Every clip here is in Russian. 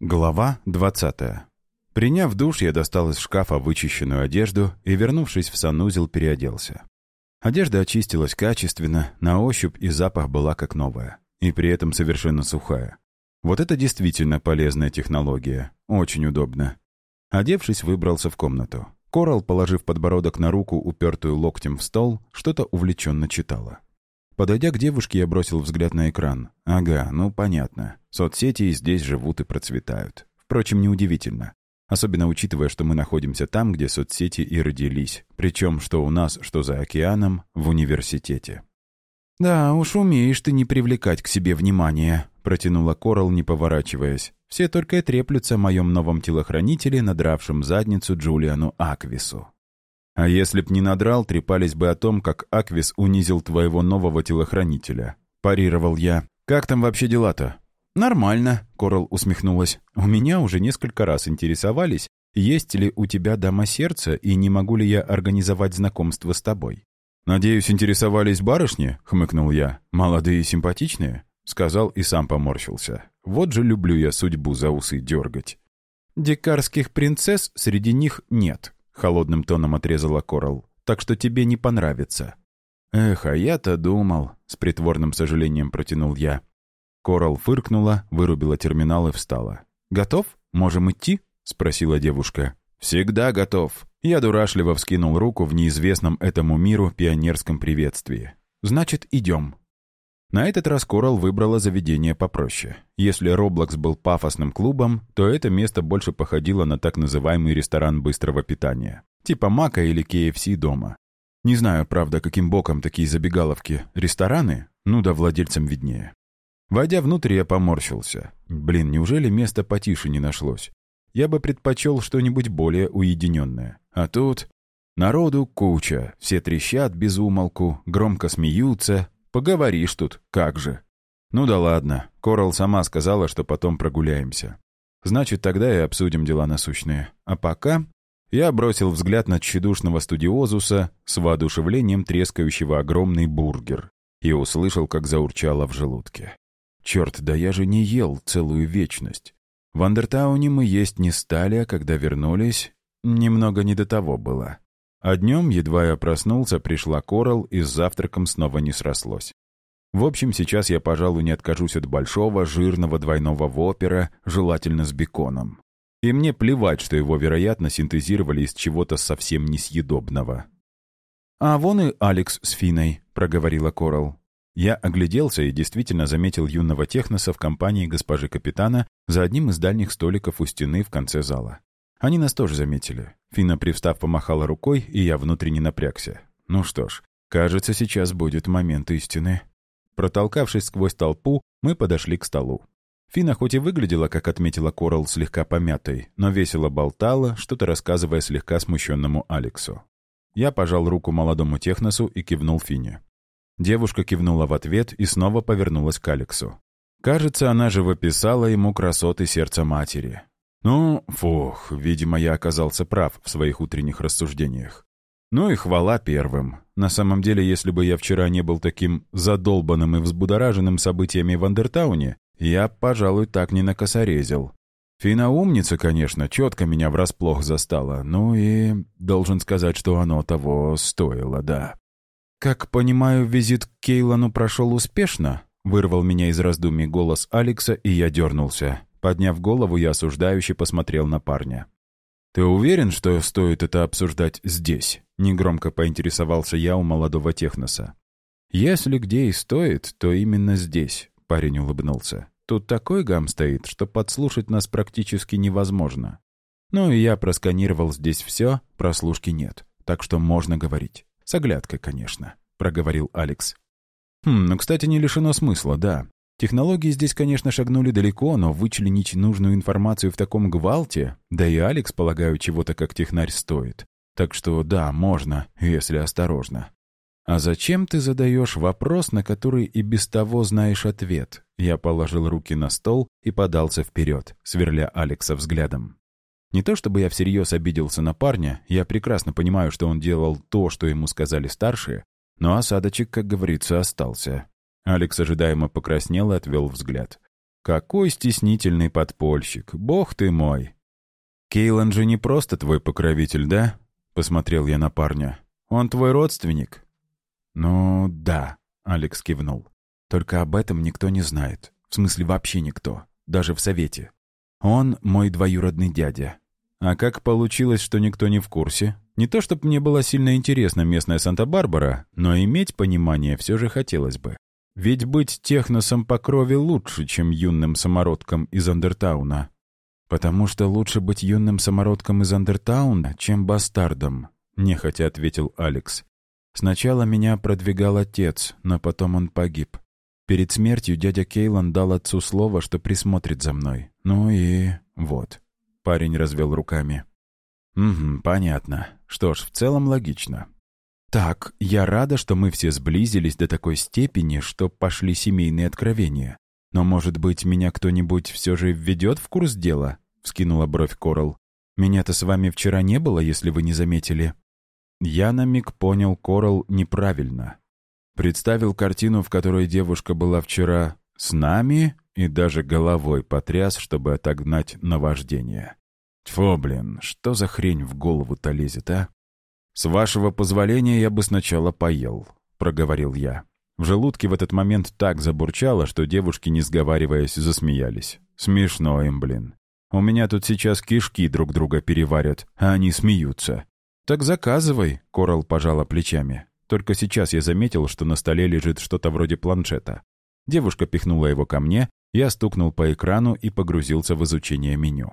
Глава 20. Приняв душ, я достал из шкафа вычищенную одежду и, вернувшись в санузел, переоделся. Одежда очистилась качественно, на ощупь и запах была как новая, и при этом совершенно сухая. Вот это действительно полезная технология, очень удобно. Одевшись, выбрался в комнату. Корал, положив подбородок на руку, упертую локтем в стол, что-то увлеченно читала. Подойдя к девушке, я бросил взгляд на экран. Ага, ну понятно. Соцсети здесь живут и процветают. Впрочем, неудивительно. Особенно учитывая, что мы находимся там, где соцсети и родились. Причем, что у нас, что за океаном, в университете. «Да уж умеешь ты не привлекать к себе внимания», — протянула Корал, не поворачиваясь. «Все только и треплются о моем новом телохранителе, надравшем задницу Джулиану Аквису». А если б не надрал, трепались бы о том, как Аквис унизил твоего нового телохранителя. Парировал я. «Как там вообще дела-то?» «Нормально», — Корал усмехнулась. «У меня уже несколько раз интересовались, есть ли у тебя дама сердца и не могу ли я организовать знакомство с тобой». «Надеюсь, интересовались барышни?» — хмыкнул я. «Молодые и симпатичные?» — сказал и сам поморщился. «Вот же люблю я судьбу за усы дергать». «Дикарских принцесс среди них нет», холодным тоном отрезала Корал. «Так что тебе не понравится». «Эх, а я-то думал», — с притворным сожалением протянул я. Корал фыркнула, вырубила терминал и встала. «Готов? Можем идти?» — спросила девушка. «Всегда готов». Я дурашливо вскинул руку в неизвестном этому миру пионерском приветствии. «Значит, идем». На этот раз Корал выбрала заведение попроще. Если Роблокс был пафосным клубом, то это место больше походило на так называемый ресторан быстрого питания. Типа Мака или KFC дома. Не знаю, правда, каким боком такие забегаловки. Рестораны? Ну да владельцам виднее. Войдя внутрь, я поморщился. Блин, неужели место потише не нашлось? Я бы предпочел что-нибудь более уединенное. А тут... Народу куча, все трещат без умолку, громко смеются, Поговоришь тут, как же. Ну да ладно, Корал сама сказала, что потом прогуляемся. Значит, тогда и обсудим дела насущные. А пока я бросил взгляд на тщедушного студиозуса с воодушевлением трескающего огромный бургер и услышал, как заурчало в желудке. Черт, да я же не ел целую вечность. В Андертауне мы есть не стали, а когда вернулись, немного не до того было. А днем, едва я проснулся, пришла Корал, и с завтраком снова не срослось. В общем, сейчас я, пожалуй, не откажусь от большого, жирного двойного вопера, желательно с беконом. И мне плевать, что его, вероятно, синтезировали из чего-то совсем несъедобного. «А вон и Алекс с Финой», — проговорила Корал. Я огляделся и действительно заметил юного техноса в компании госпожи капитана за одним из дальних столиков у стены в конце зала. Они нас тоже заметили. Фина, привстав, помахала рукой, и я внутренне напрягся. Ну что ж, кажется, сейчас будет момент истины. Протолкавшись сквозь толпу, мы подошли к столу. Фина хоть и выглядела, как отметила Корал, слегка помятой, но весело болтала, что-то рассказывая слегка смущенному Алексу. Я пожал руку молодому техносу и кивнул Фине. Девушка кивнула в ответ и снова повернулась к Алексу. Кажется, она же выписала ему красоты сердца матери. Ну, фух, видимо, я оказался прав в своих утренних рассуждениях. Ну и хвала первым. На самом деле, если бы я вчера не был таким задолбанным и взбудораженным событиями в Андертауне, я, пожалуй, так не накосорезил. Фина умница, конечно, четко меня врасплох застала, ну и должен сказать, что оно того стоило, да. «Как понимаю, визит к Кейлану прошел успешно?» — вырвал меня из раздумий голос Алекса, и я дернулся. Подняв голову, я осуждающе посмотрел на парня. «Ты уверен, что стоит это обсуждать здесь?» — негромко поинтересовался я у молодого техноса. «Если где и стоит, то именно здесь», — парень улыбнулся. «Тут такой гам стоит, что подслушать нас практически невозможно. Ну и я просканировал здесь все, прослушки нет, так что можно говорить. С оглядкой, конечно», — проговорил Алекс. «Хм, ну, кстати, не лишено смысла, да. Технологии здесь, конечно, шагнули далеко, но вычленить нужную информацию в таком гвалте, да и Алекс, полагаю, чего-то как технарь стоит. Так что да, можно, если осторожно. «А зачем ты задаешь вопрос, на который и без того знаешь ответ?» Я положил руки на стол и подался вперед, сверля Алекса взглядом. Не то чтобы я всерьез обиделся на парня, я прекрасно понимаю, что он делал то, что ему сказали старшие, но осадочек, как говорится, остался. Алекс ожидаемо покраснел и отвел взгляд. Какой стеснительный подпольщик, бог ты мой. Кейлан же не просто твой покровитель, да? Посмотрел я на парня. Он твой родственник? Ну, да, Алекс кивнул. Только об этом никто не знает. В смысле, вообще никто. Даже в Совете. Он мой двоюродный дядя. А как получилось, что никто не в курсе? Не то, чтобы мне было сильно интересно местная Санта-Барбара, но иметь понимание все же хотелось бы. Ведь быть техносом по крови лучше, чем юным самородком из Андертауна. Потому что лучше быть юным самородком из Андертауна, чем бастардом, нехотя ответил Алекс. Сначала меня продвигал отец, но потом он погиб. Перед смертью дядя Кейлан дал отцу слово, что присмотрит за мной. Ну и вот. Парень развел руками. «Угу, понятно. Что ж, в целом логично. Так, я рада, что мы все сблизились до такой степени, что пошли семейные откровения. Но, может быть, меня кто-нибудь все же введет в курс дела?» — вскинула бровь Корал. «Меня-то с вами вчера не было, если вы не заметили». Я на миг понял Корал неправильно. Представил картину, в которой девушка была вчера с нами и даже головой потряс, чтобы отогнать наваждение. Тьфу, блин, что за хрень в голову-то лезет, а? «С вашего позволения я бы сначала поел», — проговорил я. В желудке в этот момент так забурчало, что девушки, не сговариваясь, засмеялись. Смешно им, блин. У меня тут сейчас кишки друг друга переварят, а они смеются. «Так заказывай», — Корал пожала плечами. Только сейчас я заметил, что на столе лежит что-то вроде планшета. Девушка пихнула его ко мне, я стукнул по экрану и погрузился в изучение меню.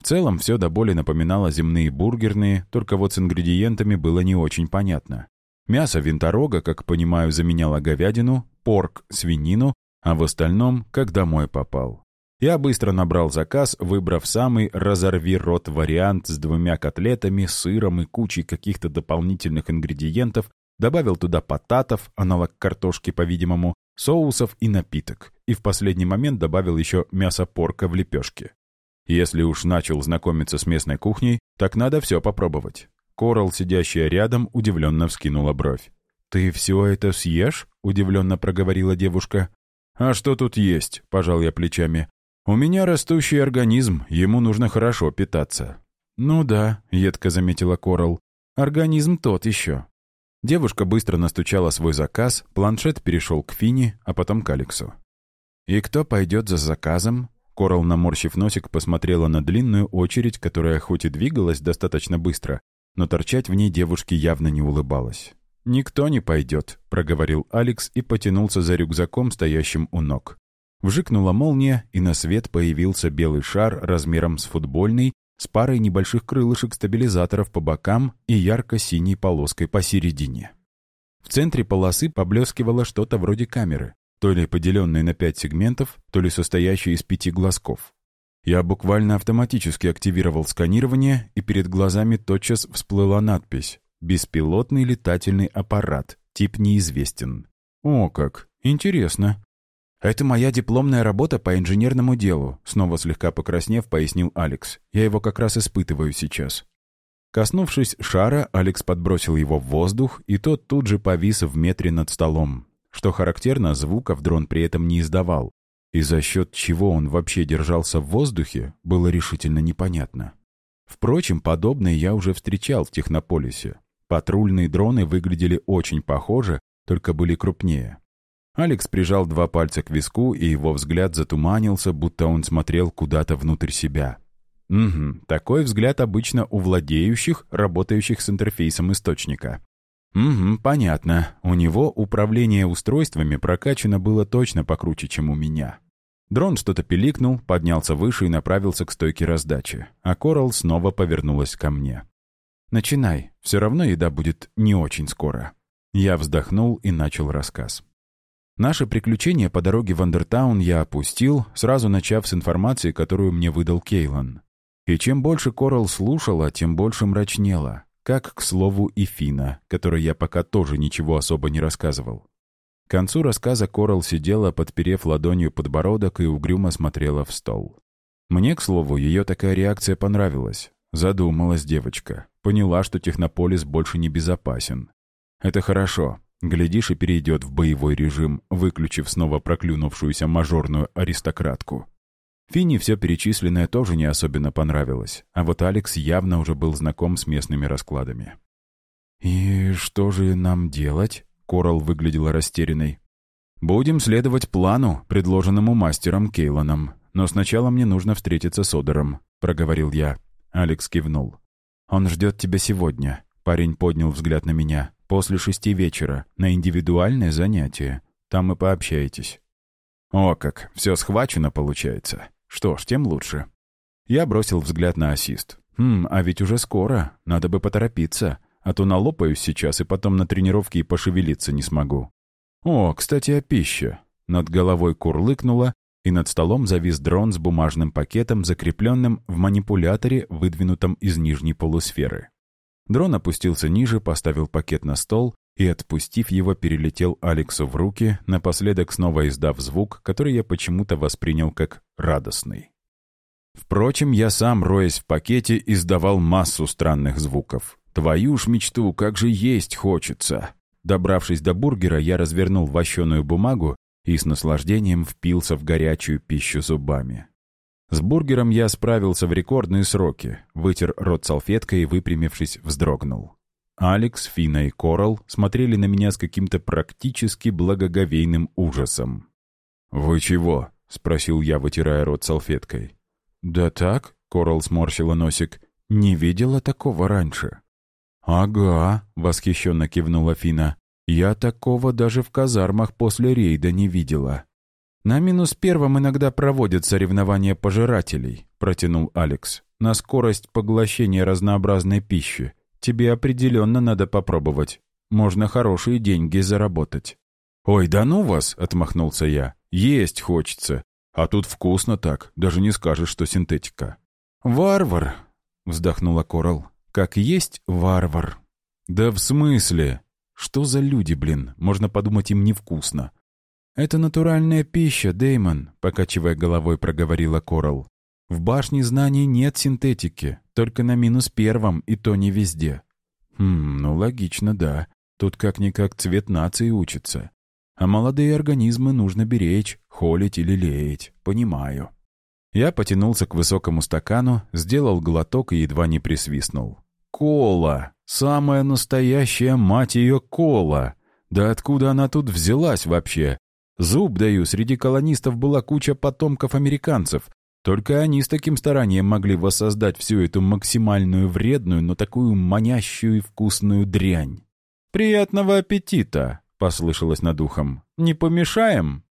В целом все до боли напоминало земные бургерные, только вот с ингредиентами было не очень понятно. Мясо винторога, как понимаю, заменяло говядину, порк — свинину, а в остальном, как домой попал. Я быстро набрал заказ, выбрав самый «разорви рот» вариант с двумя котлетами, сыром и кучей каких-то дополнительных ингредиентов, добавил туда потатов, аналог картошки, по-видимому, соусов и напиток, и в последний момент добавил еще мясо порка в лепешке. Если уж начал знакомиться с местной кухней, так надо все попробовать. Корал, сидящая рядом, удивленно вскинула бровь. «Ты все это съешь?» — удивленно проговорила девушка. «А что тут есть?» — пожал я плечами. «У меня растущий организм, ему нужно хорошо питаться». «Ну да», — едко заметила Корал. «Организм тот еще». Девушка быстро настучала свой заказ, планшет перешел к Фине, а потом к Алексу. «И кто пойдет за заказом?» Корал, наморщив носик, посмотрела на длинную очередь, которая хоть и двигалась достаточно быстро, но торчать в ней девушке явно не улыбалась. «Никто не пойдет», — проговорил Алекс и потянулся за рюкзаком, стоящим у ног. Вжикнула молния, и на свет появился белый шар размером с футбольный, с парой небольших крылышек-стабилизаторов по бокам и ярко-синей полоской посередине. В центре полосы поблескивало что-то вроде камеры то ли поделенные на пять сегментов, то ли состоящие из пяти глазков. Я буквально автоматически активировал сканирование, и перед глазами тотчас всплыла надпись «Беспилотный летательный аппарат. Тип неизвестен». «О как! Интересно!» «Это моя дипломная работа по инженерному делу», снова слегка покраснев, пояснил Алекс. «Я его как раз испытываю сейчас». Коснувшись шара, Алекс подбросил его в воздух, и тот тут же повис в метре над столом. Что характерно, звуков дрон при этом не издавал, и за счет чего он вообще держался в воздухе, было решительно непонятно. Впрочем, подобное я уже встречал в Технополисе. Патрульные дроны выглядели очень похоже, только были крупнее. Алекс прижал два пальца к виску, и его взгляд затуманился, будто он смотрел куда-то внутрь себя. Угу, такой взгляд обычно у владеющих, работающих с интерфейсом источника. «Угу, понятно. У него управление устройствами прокачано было точно покруче, чем у меня». Дрон что-то пиликнул, поднялся выше и направился к стойке раздачи, а Коралл снова повернулась ко мне. «Начинай. Все равно еда будет не очень скоро». Я вздохнул и начал рассказ. Наше приключение по дороге в Андертаун я опустил, сразу начав с информации, которую мне выдал Кейлан. И чем больше Коралл слушала, тем больше мрачнела. Как, к слову, и Фина, которой я пока тоже ничего особо не рассказывал. К концу рассказа Корал сидела, подперев ладонью подбородок и угрюмо смотрела в стол. Мне, к слову, ее такая реакция понравилась. Задумалась девочка. Поняла, что Технополис больше не безопасен. Это хорошо. Глядишь, и перейдет в боевой режим, выключив снова проклюнувшуюся мажорную аристократку. Финни все перечисленное тоже не особенно понравилось, а вот Алекс явно уже был знаком с местными раскладами. «И что же нам делать?» — Корал выглядела растерянной. «Будем следовать плану, предложенному мастером Кейлоном. Но сначала мне нужно встретиться с Одером», — проговорил я. Алекс кивнул. «Он ждет тебя сегодня», — парень поднял взгляд на меня. «После шести вечера, на индивидуальное занятие. Там мы пообщаетесь». «О как, все схвачено получается. Что ж, тем лучше». Я бросил взгляд на ассист. «Хм, а ведь уже скоро. Надо бы поторопиться. А то налопаюсь сейчас и потом на тренировке и пошевелиться не смогу». «О, кстати, о пище». Над головой курлыкнуло, и над столом завис дрон с бумажным пакетом, закрепленным в манипуляторе, выдвинутом из нижней полусферы. Дрон опустился ниже, поставил пакет на стол и, отпустив его, перелетел Алексу в руки, напоследок снова издав звук, который я почему-то воспринял как радостный. Впрочем, я сам, роясь в пакете, издавал массу странных звуков. «Твою ж мечту, как же есть хочется!» Добравшись до бургера, я развернул вощеную бумагу и с наслаждением впился в горячую пищу зубами. С бургером я справился в рекордные сроки, вытер рот салфеткой и, выпрямившись, вздрогнул. Алекс, Фина и Корал смотрели на меня с каким-то практически благоговейным ужасом. «Вы чего?» — спросил я, вытирая рот салфеткой. «Да так», — Корал сморщила носик, — «не видела такого раньше». «Ага», — восхищенно кивнула Фина. Я такого даже в казармах после рейда не видела. На минус первом иногда проводят соревнования пожирателей, протянул Алекс. На скорость поглощения разнообразной пищи. Тебе определенно надо попробовать. Можно хорошие деньги заработать. «Ой, да ну вас!» — отмахнулся я. «Есть хочется. А тут вкусно так, даже не скажешь, что синтетика». «Варвар!» — вздохнула Корал. «Как есть варвар». «Да в смысле?» Что за люди, блин? Можно подумать, им невкусно. «Это натуральная пища, Деймон», — покачивая головой, проговорила Корал. «В башне знаний нет синтетики, только на минус первом, и то не везде». «Хм, ну логично, да. Тут как-никак цвет нации учится. А молодые организмы нужно беречь, холить или леять. Понимаю». Я потянулся к высокому стакану, сделал глоток и едва не присвистнул. «Кола!» Самая настоящая, мать ее, кола. Да откуда она тут взялась вообще? Зуб даю, среди колонистов была куча потомков американцев. Только они с таким старанием могли воссоздать всю эту максимальную вредную, но такую манящую и вкусную дрянь. «Приятного аппетита!» — послышалось над ухом. «Не помешаем?»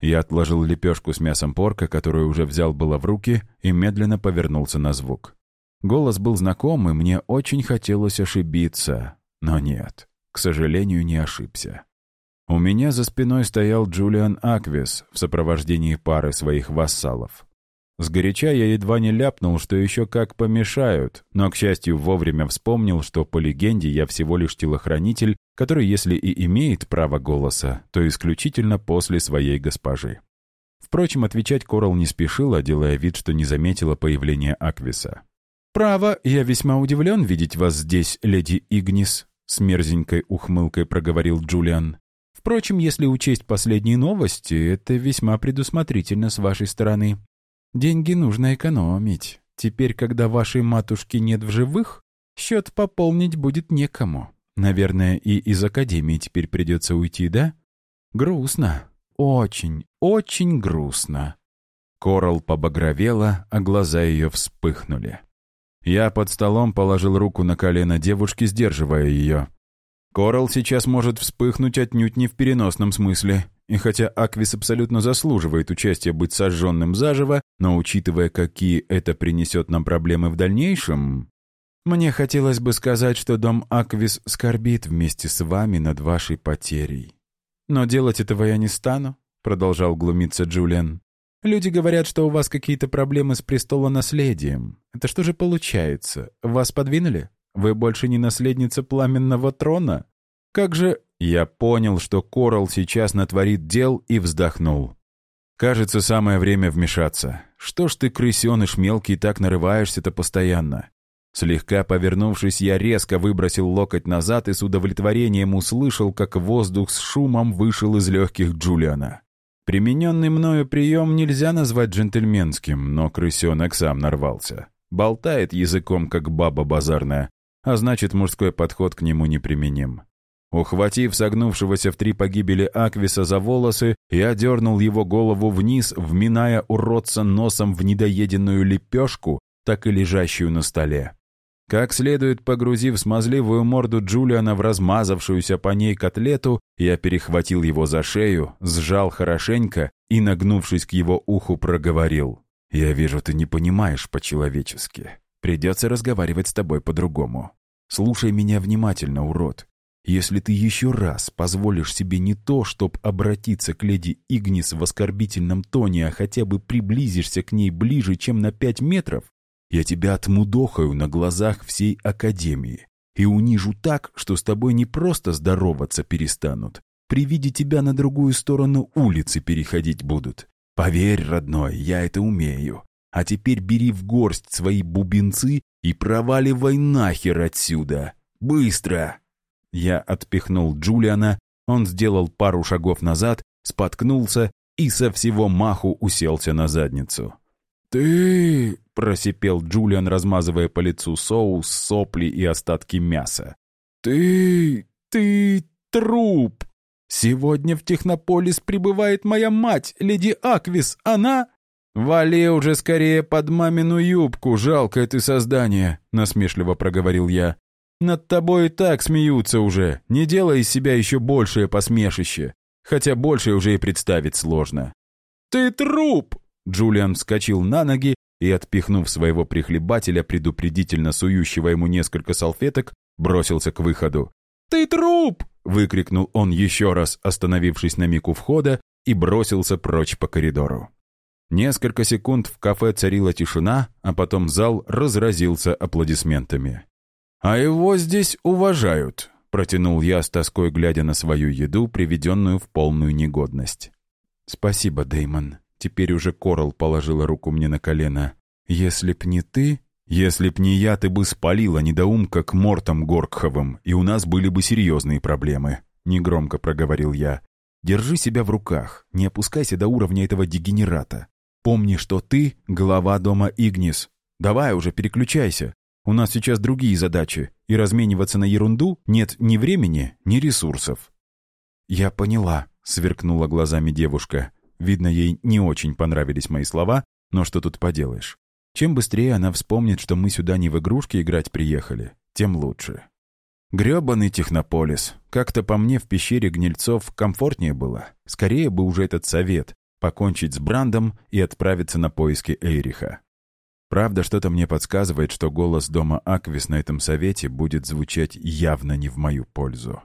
Я отложил лепешку с мясом порка, которую уже взял было в руки, и медленно повернулся на звук. Голос был знакомый, мне очень хотелось ошибиться. Но нет, к сожалению, не ошибся. У меня за спиной стоял Джулиан Аквис в сопровождении пары своих вассалов. Сгоряча я едва не ляпнул, что еще как помешают, но, к счастью, вовремя вспомнил, что по легенде я всего лишь телохранитель, который, если и имеет право голоса, то исключительно после своей госпожи. Впрочем, отвечать Корал не спешила, делая вид, что не заметила появления Аквиса. «Право, я весьма удивлен видеть вас здесь, леди Игнис», — с мерзенькой ухмылкой проговорил Джулиан. «Впрочем, если учесть последние новости, это весьма предусмотрительно с вашей стороны. Деньги нужно экономить. Теперь, когда вашей матушки нет в живых, счет пополнить будет некому. Наверное, и из академии теперь придется уйти, да? Грустно. Очень, очень грустно». Корал побагровела, а глаза ее вспыхнули. Я под столом положил руку на колено девушки, сдерживая ее. Корал сейчас может вспыхнуть отнюдь не в переносном смысле. И хотя Аквис абсолютно заслуживает участия быть сожженным заживо, но учитывая, какие это принесет нам проблемы в дальнейшем... Мне хотелось бы сказать, что дом Аквис скорбит вместе с вами над вашей потерей. Но делать этого я не стану, продолжал глумиться Джулиан. Люди говорят, что у вас какие-то проблемы с престолонаследием. Это что же получается? Вас подвинули? Вы больше не наследница пламенного трона? Как же... Я понял, что Корал сейчас натворит дел и вздохнул. Кажется, самое время вмешаться. Что ж ты, крысеныш мелкий, так нарываешься-то постоянно? Слегка повернувшись, я резко выбросил локоть назад и с удовлетворением услышал, как воздух с шумом вышел из легких Джулиана. Примененный мною прием нельзя назвать джентльменским, но крысенок сам нарвался. Болтает языком, как баба базарная, а значит, мужской подход к нему неприменим. Ухватив согнувшегося в три погибели Аквиса за волосы, я дернул его голову вниз, вминая уродца носом в недоеденную лепешку, так и лежащую на столе. Как следует погрузив смазливую морду Джулиана в размазавшуюся по ней котлету, я перехватил его за шею, сжал хорошенько и, нагнувшись к его уху, проговорил. «Я вижу, ты не понимаешь по-человечески. Придется разговаривать с тобой по-другому. Слушай меня внимательно, урод. Если ты еще раз позволишь себе не то, чтоб обратиться к леди Игнис в оскорбительном тоне, а хотя бы приблизишься к ней ближе, чем на пять метров, я тебя отмудохаю на глазах всей Академии и унижу так, что с тобой не просто здороваться перестанут, при виде тебя на другую сторону улицы переходить будут. Поверь, родной, я это умею. А теперь бери в горсть свои бубенцы и проваливай нахер отсюда. Быстро!» Я отпихнул Джулиана, он сделал пару шагов назад, споткнулся и со всего маху уселся на задницу. «Ты...» — просипел Джулиан, размазывая по лицу соус, сопли и остатки мяса. «Ты... ты труп! Сегодня в Технополис прибывает моя мать, леди Аквис, она...» «Вали уже скорее под мамину юбку, жалкое ты создание», — насмешливо проговорил я. «Над тобой и так смеются уже, не делай из себя еще большее посмешище, хотя большее уже и представить сложно». «Ты труп!» Джулиан вскочил на ноги и, отпихнув своего прихлебателя, предупредительно сующего ему несколько салфеток, бросился к выходу. «Ты труп!» — выкрикнул он еще раз, остановившись на миг у входа, и бросился прочь по коридору. Несколько секунд в кафе царила тишина, а потом зал разразился аплодисментами. «А его здесь уважают», — протянул я с тоской, глядя на свою еду, приведенную в полную негодность. «Спасибо, Деймон», Теперь уже Корал положила руку мне на колено. «Если б не ты...» «Если б не я, ты бы спалила недоумка к Мортам Горкховым, и у нас были бы серьезные проблемы», — негромко проговорил я. «Держи себя в руках, не опускайся до уровня этого дегенерата. Помни, что ты — глава дома Игнис. Давай уже, переключайся. У нас сейчас другие задачи, и размениваться на ерунду нет ни времени, ни ресурсов». «Я поняла», — сверкнула глазами девушка. Видно, ей не очень понравились мои слова, но что тут поделаешь. Чем быстрее она вспомнит, что мы сюда не в игрушки играть приехали, тем лучше. Грёбаный технополис. Как-то по мне в пещере гнильцов комфортнее было. Скорее бы уже этот совет — покончить с Брандом и отправиться на поиски Эйриха. Правда, что-то мне подсказывает, что голос дома Аквис на этом совете будет звучать явно не в мою пользу.